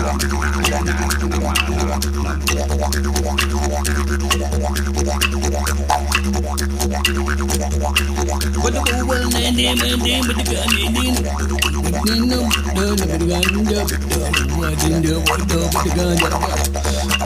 What the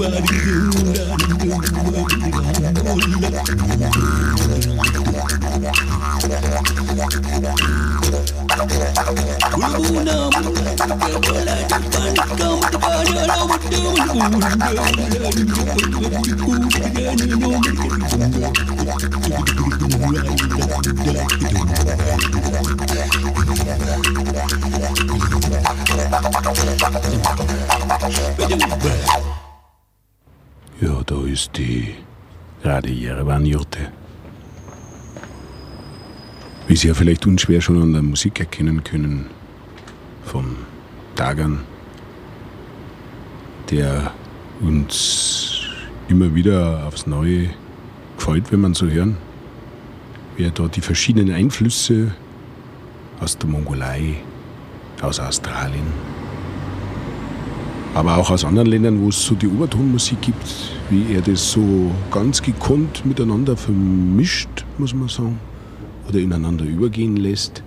Wait a minute. Ja, da ist die Radio Jerewan-Jurte. Wie Sie ja vielleicht unschwer schon an der Musik erkennen können, vom Dagan, der uns immer wieder aufs Neue gefällt, wenn man so hören, wie er da die verschiedenen Einflüsse aus der Mongolei, aus Australien, aber auch aus anderen Ländern, wo es so die Obertonmusik gibt, wie er das so ganz gekonnt miteinander vermischt, muss man sagen, oder ineinander übergehen lässt.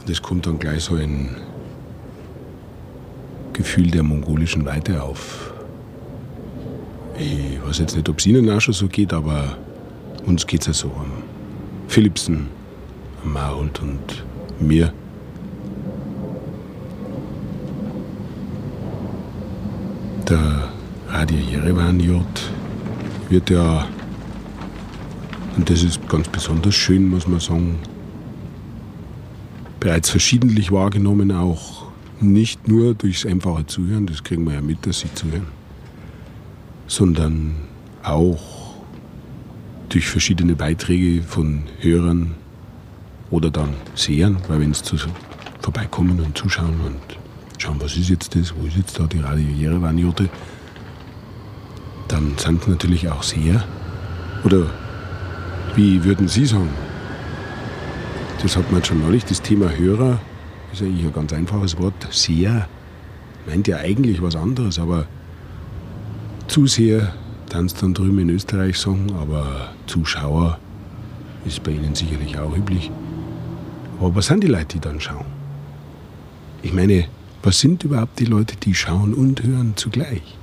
Und es kommt dann gleich so ein Gefühl der mongolischen Weite auf. Ich weiß jetzt nicht, ob es Ihnen auch schon so geht, aber uns geht es ja so am Philipsen, am Marold und mir. Der Radio Jerewan J. wird ja, und das ist ganz besonders schön, muss man sagen, bereits verschiedentlich wahrgenommen, auch nicht nur durchs einfache Zuhören, das kriegen wir ja mit, dass sie zuhören, sondern auch durch verschiedene Beiträge von Hörern oder dann Sehern, weil wenn es zu vorbeikommen und zuschauen und schauen, was ist jetzt das, wo ist jetzt da die Radio Jerewan-Jote, dann sind natürlich auch Seher. Oder wie würden Sie sagen? Das hat man schon neulich, das Thema Hörer ist eigentlich ein ganz einfaches Wort. Seher meint ja eigentlich was anderes, aber Zuseher, dann es dann drüben in Österreich sagen, aber Zuschauer ist bei Ihnen sicherlich auch üblich. Aber was sind die Leute, die dann schauen? Ich meine, was sind überhaupt die Leute, die schauen und hören zugleich?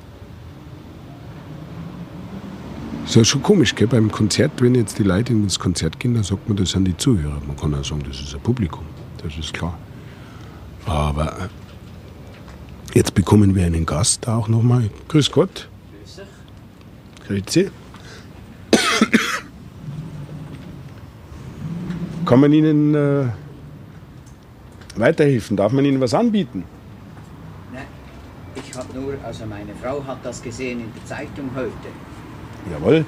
Ist ja schon komisch, gell? beim Konzert, wenn jetzt die Leute ins Konzert gehen, dann sagt man, das sind die Zuhörer. Man kann auch sagen, das ist ein Publikum, das ist klar. Aber äh, jetzt bekommen wir einen Gast auch nochmal. Grüß Gott. Grüezi. Kann man Ihnen äh, weiterhelfen? Darf man Ihnen was anbieten? Habe nur, also meine Frau hat das gesehen in der Zeitung heute. Jawohl. Und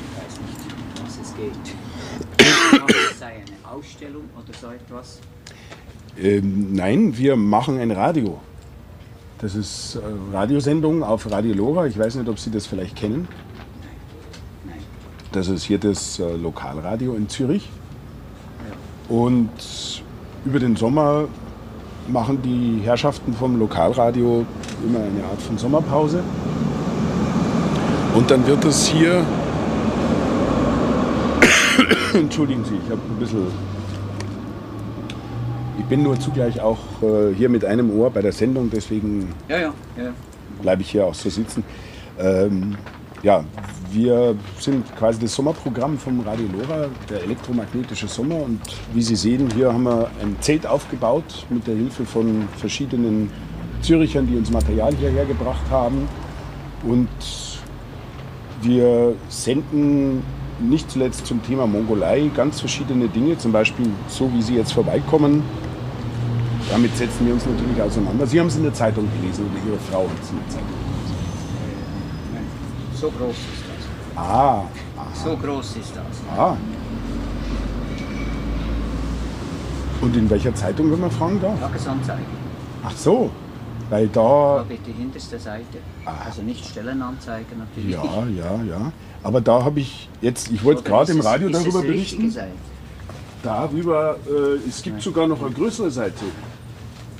ich weiß nicht, was es geht. Es sei eine Ausstellung oder so etwas. Ähm, nein, wir machen ein Radio. Das ist äh, Radiosendung auf Radio Lora. Ich weiß nicht, ob Sie das vielleicht kennen. Nein. Das ist hier das äh, Lokalradio in Zürich. Ja. Und über den Sommer machen die Herrschaften vom Lokalradio immer eine Art von Sommerpause. Und dann wird es hier. Entschuldigen Sie, ich habe ein bisschen. Ich bin nur zugleich auch äh, hier mit einem Ohr bei der Sendung, deswegen Ja, ja, ja. bleibe ich hier auch so sitzen. Ähm, ja, wir sind quasi das Sommerprogramm vom Radio Lora, der elektromagnetische Sommer. Und wie Sie sehen, hier haben wir ein Zelt aufgebaut mit der Hilfe von verschiedenen Zürichern, die uns Material hierher gebracht haben. Und wir senden nicht zuletzt zum Thema Mongolei ganz verschiedene Dinge, zum Beispiel so wie Sie jetzt vorbeikommen. Damit setzen wir uns natürlich auseinander. Sie haben es in der Zeitung gelesen oder Ihre Frau hat es in der Zeitung Nein. So groß ist das. Ah, So groß ist das. ah. Und in welcher Zeitung, wenn man fragen darf? Tagesanzeige. Ach so, weil Da da, habe ich die hinterste Seite. Ah. Also nicht Stellenanzeige natürlich. ja, ja, ja. Aber da habe ich jetzt, ich wollte gerade im Radio darüber berichten. Seite? Darüber, äh, es gibt sogar noch eine größere Seite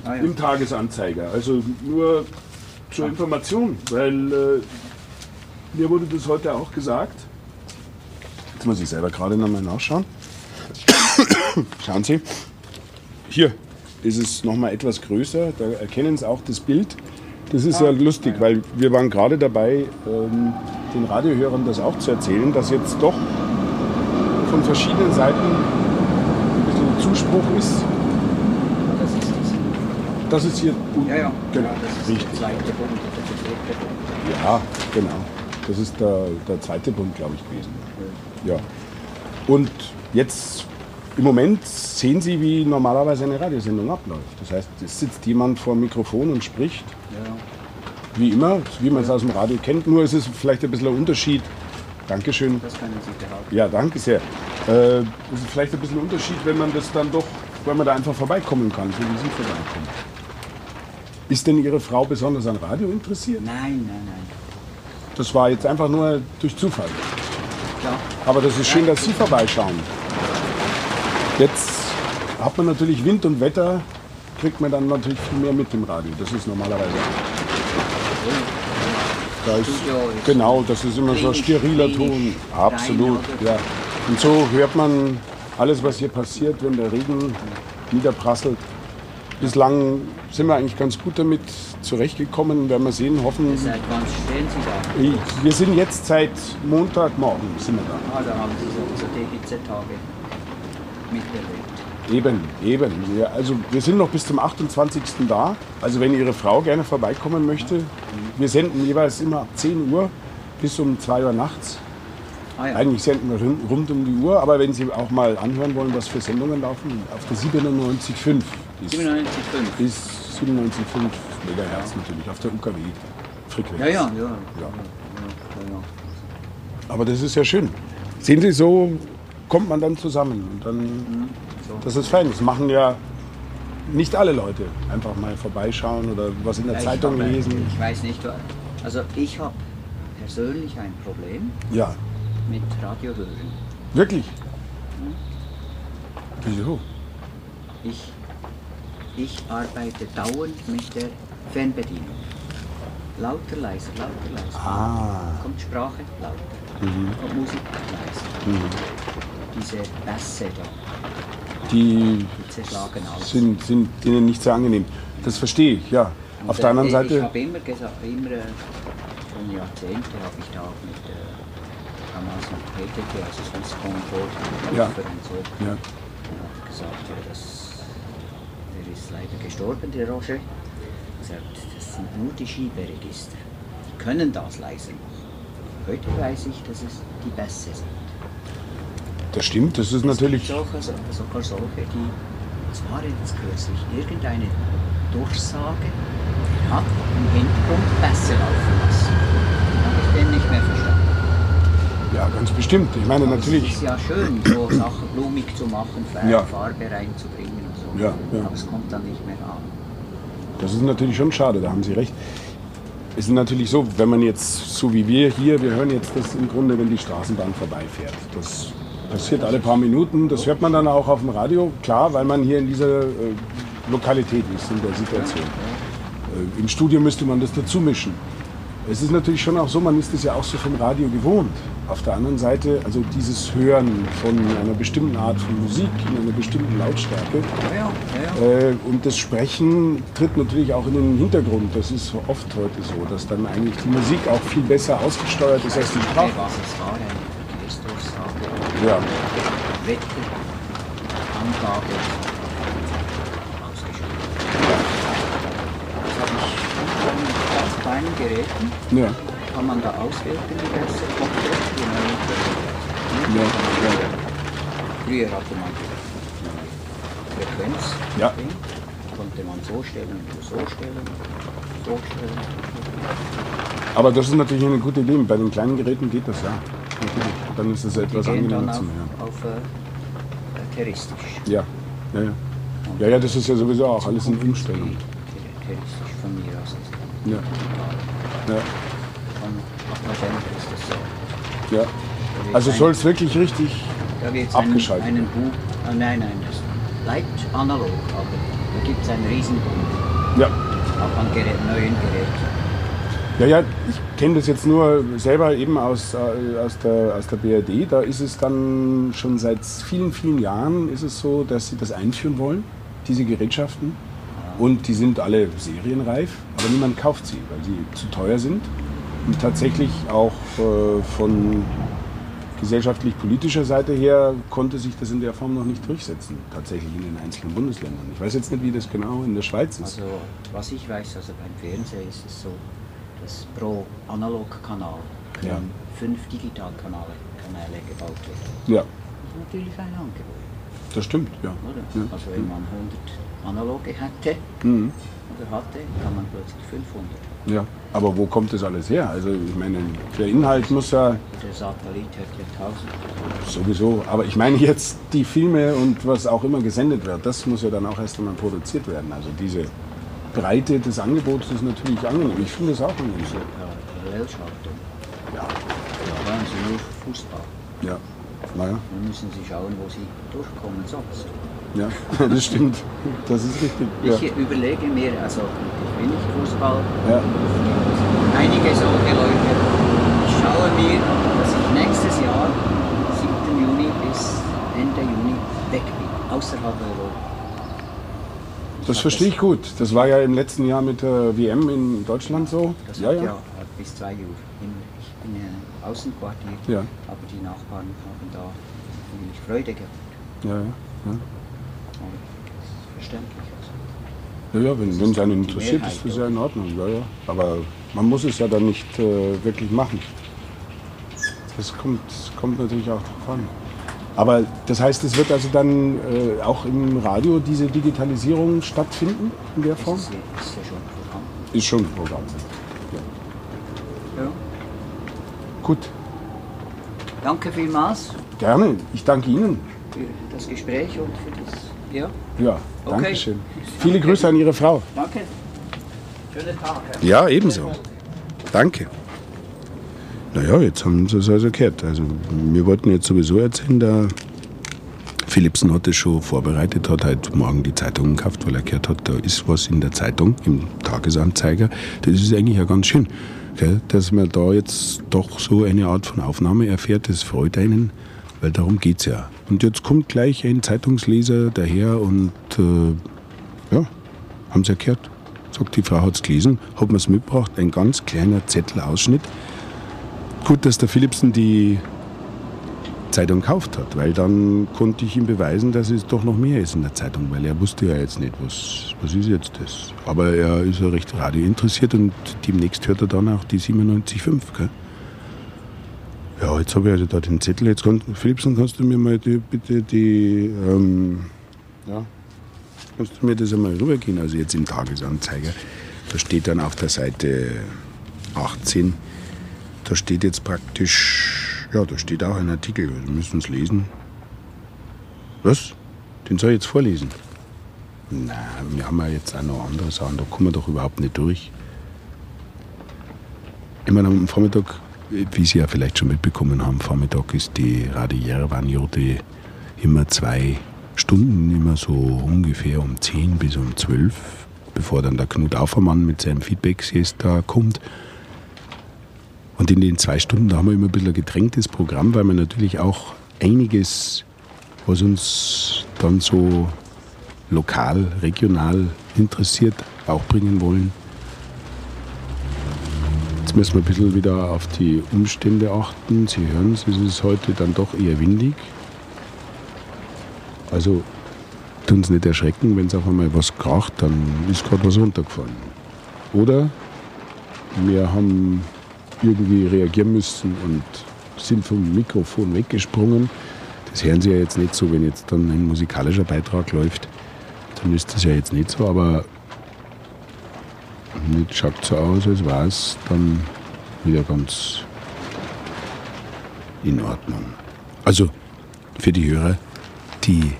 Ah, ja. im Tagesanzeiger. Also nur zur Information, weil äh, mir wurde das heute auch gesagt. Jetzt muss ich selber gerade nochmal nachschauen. Schauen Sie, hier ist es nochmal etwas größer. Da erkennen Sie auch das Bild. Das ist ja lustig, weil wir waren gerade dabei, ähm, den Radiohörern das auch zu erzählen, dass jetzt doch von verschiedenen Seiten ein bisschen Zuspruch ist. Das ist das. Das ist hier Ja, ja. Genau, ja das ist richtig. Ja, genau. Das ist der, der zweite Bund, glaube ich, gewesen. Ja. Und jetzt im Moment sehen Sie, wie normalerweise eine Radiosendung abläuft. Das heißt, es sitzt jemand vor dem Mikrofon und spricht, Ja. wie immer, wie man es aus dem Radio kennt. Nur ist es vielleicht ein bisschen ein Unterschied. Dankeschön. Das können Sie behalten. Ja, danke sehr. Äh, es ist vielleicht ein bisschen ein Unterschied, wenn man das dann doch, wenn man da einfach vorbeikommen kann, so wie Sie vorbeikommen. Ist denn Ihre Frau besonders an Radio interessiert? Nein, nein, nein. Das war jetzt einfach nur durch Zufall. Ja. Aber das ist schön, dass Sie vorbeischauen. Jetzt hat man natürlich Wind und Wetter, kriegt man dann natürlich viel mehr mit im Radio. Das ist normalerweise. Da ist, genau, das ist immer so ein steriler Ton. Absolut, ja. Und so hört man alles, was hier passiert, wenn der Regen niederprasselt. Bislang sind wir eigentlich ganz gut damit zurechtgekommen, werden wir sehen, hoffen. Seit wann stehen Sie da? Ich- Wir sind jetzt seit Montagmorgen sind wir da. Ah, da haben Sie so, die Hitzetage miterlebt. Eben, eben. Wir, also wir sind noch bis zum 28. da. Also wenn Ihre Frau gerne vorbeikommen möchte, wir senden jeweils immer ab 10 Uhr bis um 2 Uhr nachts. Ah, ja. Eigentlich senden wir rund um die Uhr, aber wenn Sie auch mal anhören wollen, was für Sendungen laufen, auf der 97.5 ist 97.5 ist 97.5 Megahertz natürlich, auf der UKW-Frequenz. Ja, ja, ja, ja. Aber das ist ja schön. Sehen Sie, so kommt man dann zusammen. Und dann, mhm, so. Das ist fein. Das machen ja nicht alle Leute. Einfach mal vorbeischauen oder was in der ja, Zeitung habe, lesen. Ich weiß nicht. Also ich habe persönlich ein Problem ja. mit Radio hören. Wirklich? Hm? Wieso? Ich, ich arbeite dauernd mit der Fernbedienung. Lauter, leiser, lauter, leiser. Ah. Kommt Sprache, lauter. Mhm. Kommt Musik, leiser. Mhm. Diese Bässe da. Die, die zerschlagen aus. Sind, sind ihnen nicht sehr angenehm. Das verstehe ich, ja. Und Auf der anderen ich, Seite. Ich habe immer gesagt, immer äh, schon Jahrzehnte habe ich da auch mit äh, damals noch PTT, also Swisscom, ja. und so. Ja. Und hat gesagt, ja, das, ist leider gestorben, der Roger. Gesagt, das sind nur die Schieberegister. Die können das leise machen. Heute weiß ich, dass es die Bässe sind. Das stimmt, das ist natürlich. Es gibt sogar, sogar solche, die, es war jetzt kürzlich, irgendeine Durchsage hat im Hintergrund Bässe laufen lassen. Habe ich den nicht mehr verstanden. Ja, ganz bestimmt. Ich meine Aber natürlich. Es ist ja schön, so Sachen blumig zu machen, ja. Farbe reinzubringen und so. Ja, ja. Aber es kommt dann nicht mehr an. Das ist natürlich schon schade, da haben Sie recht. Es ist natürlich so, wenn man jetzt, so wie wir hier, wir hören jetzt das im Grunde, wenn die Straßenbahn vorbeifährt. Das passiert alle paar Minuten. Das hört man dann auch auf dem Radio, klar, weil man hier in dieser äh, Lokalität ist, in der Situation. Äh, Im Studio müsste man das dazu mischen. Es ist natürlich schon auch so, man ist es ja auch so vom Radio gewohnt. Auf der anderen Seite, also dieses Hören von einer bestimmten Art von Musik in einer bestimmten Lautstärke ja, ja, ja. Äh, und das Sprechen tritt natürlich auch in den Hintergrund. Das ist oft heute so, dass dann eigentlich die Musik auch viel besser ausgesteuert ist als die Sprache. Was es war, ja. Wetter, Angabe ausgeschrieben. Das habe ich mit ganz kleinen Geräten. Ja. Kann man da auswählen, die Bässe komplett, die ja. ja. Früher hatte man Frequenz. Ja. Konnte man so stellen, so stellen, so stellen. Aber das ist natürlich eine gute Idee. Bei den kleinen Geräten geht das ja. Dann ist es etwas die angenehmer zu auf, auf äh, terroristisch. Ja. Ja, ja. ja, ja, das ist ja sowieso auch alles in Umstellung. Terroristisch von mir aus. Ja. Ja. Von Appagent ist das so. Ja. Also soll es wirklich richtig da abgeschaltet Buch, ah, Nein, nein, das bleibt analog, aber da gibt es einen Riesenbuch. Ja. Auch an Gerät, neuen Geräten. Ja, ja, ich kenne das jetzt nur selber eben aus, äh, aus, der, aus der BRD. Da ist es dann schon seit vielen, vielen Jahren ist es so, dass sie das einführen wollen, diese Gerätschaften. Und die sind alle serienreif, aber niemand kauft sie, weil sie zu teuer sind. Und tatsächlich auch äh, von gesellschaftlich-politischer Seite her konnte sich das in der Form noch nicht durchsetzen, tatsächlich in den einzelnen Bundesländern. Ich weiß jetzt nicht, wie das genau in der Schweiz ist. Also, was ich weiß, also beim Fernsehen ist es so, dass pro Analogkanal ja. fünf Digitalkanäle Kanäle gebaut werden. Ja. Das ist natürlich ein Angebot. Das stimmt, ja. ja. Also wenn man 100 analoge hätte mhm. oder hatte, kann man plötzlich 500. Ja, aber wo kommt das alles her? Also ich meine, der Inhalt muss ja... Der Satellit hat ja 1000. Sowieso, aber ich meine jetzt die Filme und was auch immer gesendet wird, das muss ja dann auch erst einmal produziert werden. Also diese Breite des Angebots ist natürlich angenehm. Ich finde es auch angenehm. Parallelschaltung. Ja. Da waren sie nur Fußball. Ja. Naja. Dann müssen sie schauen, wo sie durchkommen sonst. Ja, das stimmt. Das ist richtig. Ich ja. überlege mir, also ich bin nicht Fußball. Ja. Einige solche Leute. Ich schaue mir, dass ich nächstes Jahr, 7. Juni bis Ende Juni, weg bin, außerhalb Europa. Das verstehe ich gut. Das war ja im letzten Jahr mit der WM in Deutschland so. Das ja, hat ja. ja bis zwei Uhr. Ich bin im Außenquartier, ja. aber die Nachbarn haben da nämlich Freude gehabt. Ja, ja. ja. verständlich. Also. Ja, ja, wenn es einen interessiert, ist das ja in Ordnung. Ja, ja. Aber man muss es ja dann nicht äh, wirklich machen. das kommt, kommt natürlich auch drauf an. Aber das heißt, es wird also dann äh, auch im Radio diese Digitalisierung stattfinden in der Form? Ist, ja- ist ja schon Programm. Ist schon ein Programm. Ja. Gut, Danke vielmals gerne. Ich danke Ihnen. für das Gespräch und für das. Ja, Ja, Okay. danke schön. Viele Grüße an Ihre Frau. danke. Schönen Tag. Herr. Ja, ebenso. Danke. Naja, jetzt haben Sie es also gehört. Also, wir wollten jetzt sowieso erzählen, der Philipsen hat es schon vorbereitet, hat heute Morgen die Zeitung gekauft, weil er gehört hat, da ist was in der Zeitung, im Tagesanzeiger. Das ist eigentlich ja ganz schön? Dass man da jetzt doch so eine Art von Aufnahme erfährt. Das freut einen, weil darum geht's ja. Und jetzt kommt gleich ein Zeitungsleser daher und äh, ja, haben Sie ja gehört. Sagt, die Frau hat's gelesen, hat mir's mitgebracht, ein ganz kleiner Zettelausschnitt. Gut, dass der Philipsen die Zeitung gekauft hat, weil dann konnte ich ihm beweisen, dass es doch noch mehr ist in der Zeitung, weil er wusste ja jetzt nicht, was, was ist jetzt das. Aber er ist ja recht radiointeressiert und demnächst hört er dann auch die 97.5, gell? Ja, jetzt habe ich also da den Zettel. Jetzt kann, Philipsen, kannst du mir mal die, bitte die, ähm, ja, kannst du mir das einmal rübergehen, also jetzt im Tagesanzeiger. Da steht dann auf der Seite 18, da steht jetzt praktisch, ja, da steht auch ein Artikel, wir müssen es lesen. Was? Den soll ich jetzt vorlesen? Na, wir haben ja jetzt auch noch andere Sachen, da kommen wir doch überhaupt nicht durch. Ich meine, am Vormittag, wie Sie ja vielleicht schon mitbekommen haben, Vormittag ist die Radio Jerewan-Jote immer zwei Stunden, immer so ungefähr um 10 bis um 12, bevor dann der Knut Aufermann mit seinem Feedback-Siesta kommt. Und in den zwei Stunden, da haben wir immer ein bisschen ein gedrängtes Programm, weil wir natürlich auch einiges, was uns dann so lokal, regional interessiert, auch bringen wollen. Jetzt müssen wir ein bisschen wieder auf die Umstände achten. Sie hören es, es ist heute dann doch eher windig. Also tun Sie nicht erschrecken, wenn es auf einmal was kracht, dann ist gerade was runtergefallen. Oder wir haben irgendwie reagieren müssen und sind vom Mikrofon weggesprungen. Das hören Sie ja jetzt nicht so, wenn jetzt dann ein musikalischer Beitrag läuft. Dann ist das ja jetzt nicht so, aber nicht schaut so aus, als war es dann wieder ganz in Ordnung. Also für die Hörer, die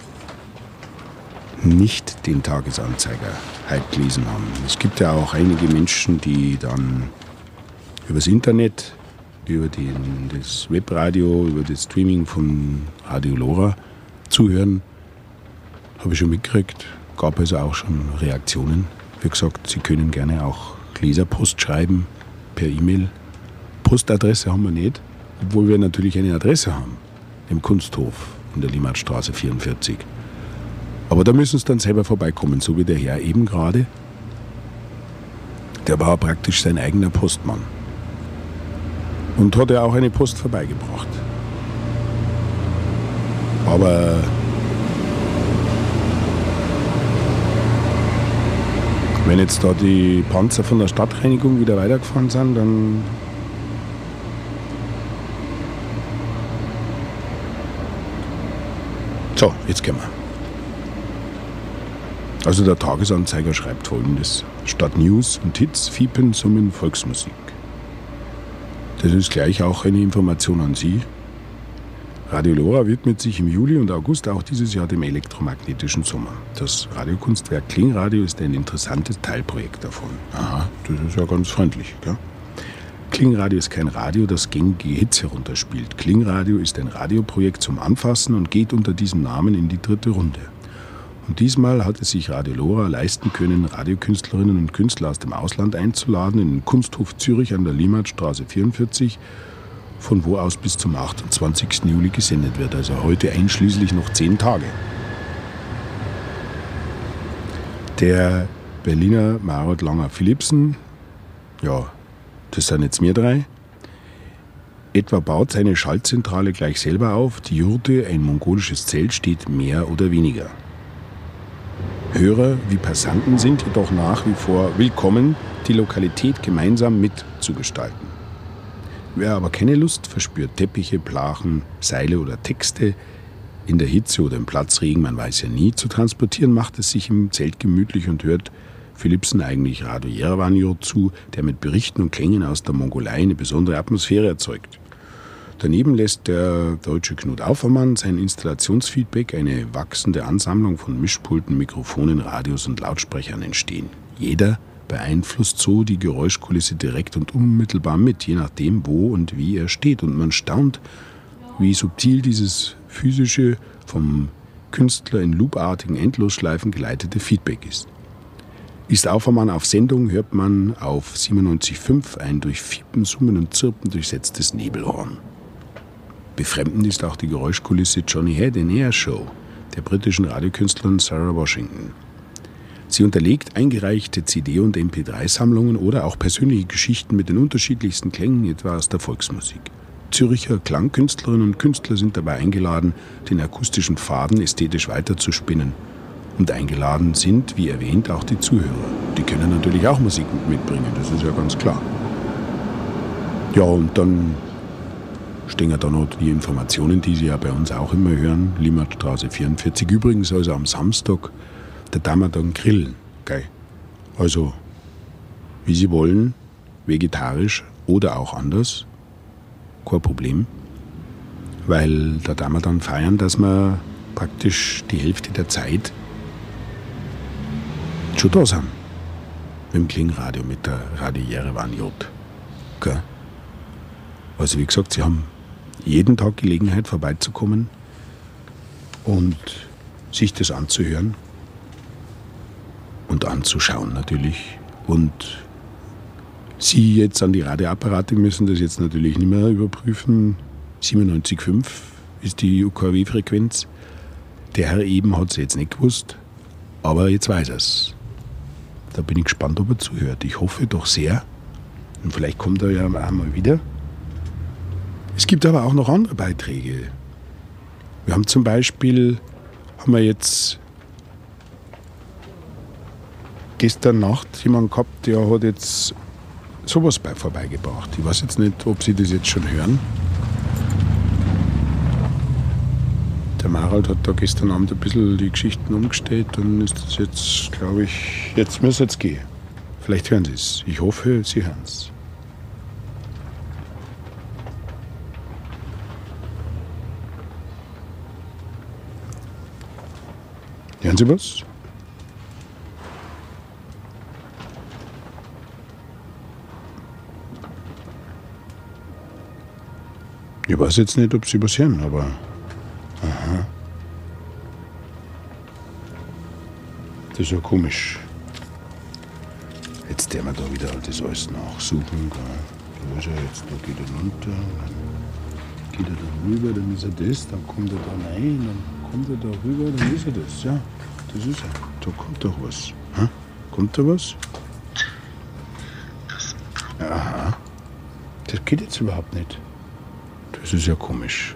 nicht den Tagesanzeiger heute gelesen haben. Es gibt ja auch einige Menschen, die dann übers Internet, über den, das Webradio, über das Streaming von Radio Lora zuhören. Habe ich schon mitgekriegt. Gab also auch schon Reaktionen. Wie gesagt, Sie können gerne auch Leserpost schreiben per E-Mail. Postadresse haben wir nicht, obwohl wir natürlich eine Adresse haben im Kunsthof in der Limmatstraße 44. Aber da müssen Sie dann selber vorbeikommen, so wie der Herr eben gerade. Der war praktisch sein eigener Postmann. Und hat ja auch eine Post vorbeigebracht. Aber wenn jetzt da die Panzer von der Stadtreinigung wieder weitergefahren sind, dann So, jetzt gehen wir. Also der Tagesanzeiger schreibt folgendes. Statt News und Hits fiepen summen Volksmusik. Das ist gleich auch eine Information an Sie. Radio Lora widmet sich im Juli und August auch dieses Jahr dem elektromagnetischen Sommer. Das Radiokunstwerk Klingradio ist ein interessantes Teilprojekt davon. Aha, das ist ja ganz freundlich. Gell? Klingradio ist kein Radio, das gängige Hits herunterspielt. Klingradio ist ein Radioprojekt zum Anfassen und geht unter diesem Namen in die dritte Runde. Und diesmal hat es sich Radio Lora leisten können, Radiokünstlerinnen und Künstler aus dem Ausland einzuladen in den Kunsthof Zürich an der Limmatstraße 44, von wo aus bis zum 28. Juli gesendet wird, also heute einschließlich noch zehn Tage. Der Berliner Marot Langer Philipsen, ja, das sind jetzt wir drei, etwa baut seine Schaltzentrale gleich selber auf. Die Jurte, ein mongolisches Zelt, steht mehr oder weniger. Hörer wie Passanten sind jedoch nach wie vor willkommen, die Lokalität gemeinsam mitzugestalten. Wer aber keine Lust verspürt, Teppiche, Plachen, Seile oder Texte in der Hitze oder im Platzregen, man weiß ja nie, zu transportieren, macht es sich im Zelt gemütlich und hört Philipsen eigentlich Radio Yerevanjo zu, der mit Berichten und Klängen aus der Mongolei eine besondere Atmosphäre erzeugt. Daneben lässt der deutsche Knut Aufermann sein Installationsfeedback eine wachsende Ansammlung von Mischpulten, Mikrofonen, Radios und Lautsprechern entstehen. Jeder beeinflusst so die Geräuschkulisse direkt und unmittelbar mit, je nachdem, wo und wie er steht. Und man staunt, wie subtil dieses physische, vom Künstler in loopartigen Endlosschleifen geleitete Feedback ist. Ist Aufermann auf Sendung, hört man auf 97.5 ein durch Fiepen, Summen und Zirpen durchsetztes Nebelhorn. Befremdend ist auch die Geräuschkulisse Johnny Head in Air Show der britischen Radiokünstlerin Sarah Washington. Sie unterlegt eingereichte CD- und MP3-Sammlungen oder auch persönliche Geschichten mit den unterschiedlichsten Klängen, etwa aus der Volksmusik. Zürcher Klangkünstlerinnen und Künstler sind dabei eingeladen, den akustischen Faden ästhetisch weiterzuspinnen. Und eingeladen sind, wie erwähnt, auch die Zuhörer. Die können natürlich auch Musik mitbringen, das ist ja ganz klar. Ja, und dann stehen ja da noch die Informationen, die Sie ja bei uns auch immer hören. Limmatstraße 44. Übrigens also am Samstag da darf man dann grillen. Gell? Also, wie Sie wollen, vegetarisch oder auch anders, kein Problem. Weil da darf man dann feiern, dass man praktisch die Hälfte der Zeit schon da sind. Mit dem Klingradio, mit der Radiere J. Gell? Also wie gesagt, Sie haben jeden Tag Gelegenheit vorbeizukommen und sich das anzuhören und anzuschauen natürlich. Und Sie jetzt an die Radioapparate müssen das jetzt natürlich nicht mehr überprüfen. 97,5 ist die UKW-Frequenz. Der Herr eben hat es jetzt nicht gewusst, aber jetzt weiß er es. Da bin ich gespannt, ob er zuhört. Ich hoffe doch sehr. Und vielleicht kommt er ja einmal wieder. Es gibt aber auch noch andere Beiträge. Wir haben zum Beispiel, haben wir jetzt gestern Nacht jemand gehabt, der hat jetzt sowas bei vorbeigebracht. Ich weiß jetzt nicht, ob Sie das jetzt schon hören. Der Marald hat da gestern Abend ein bisschen die Geschichten umgestellt dann ist das jetzt, glaube ich, jetzt müsste es gehen. Vielleicht hören Sie es. Ich hoffe, Sie hören es. Hören Sie was? Ich weiß jetzt nicht, ob Sie was hören, aber. Aha. Das ist ja komisch. Jetzt der wir da wieder das alles nachsuchen. Da ist er jetzt, da geht er runter, dann geht er da rüber, dann ist er das, dann kommt er da rein, kommt er da rüber, dann ist er das, ja. Das ist er. Da kommt doch was. Ha? Kommt da was? Aha. Das geht jetzt überhaupt nicht. Das ist ja komisch.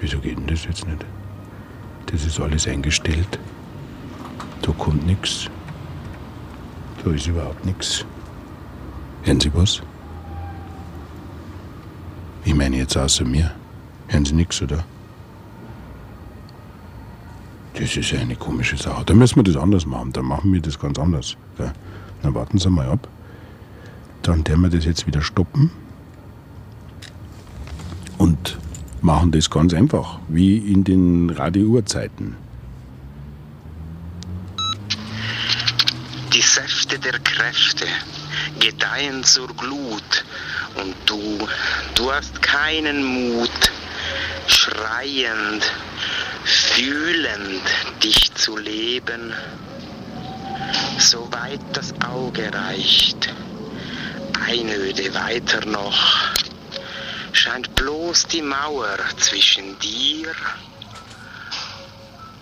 Wieso geht denn das jetzt nicht? Das ist alles eingestellt. Da kommt nichts. Da ist überhaupt nichts. Hören Sie was? Ich meine jetzt außer mir. Hören Sie nichts, oder? Das ist ja eine komische Sache. Da müssen wir das anders machen. Dann machen wir das ganz anders. Dann warten Sie mal ab. Dann werden wir das jetzt wieder stoppen und machen das ganz einfach, wie in den Radiouhrzeiten. Die Säfte der Kräfte gedeihen zur Glut und du, du hast keinen Mut, schreiend, fühlend dich zu leben, soweit das Auge reicht, Einöde weiter noch. Scheint bloß die Mauer zwischen dir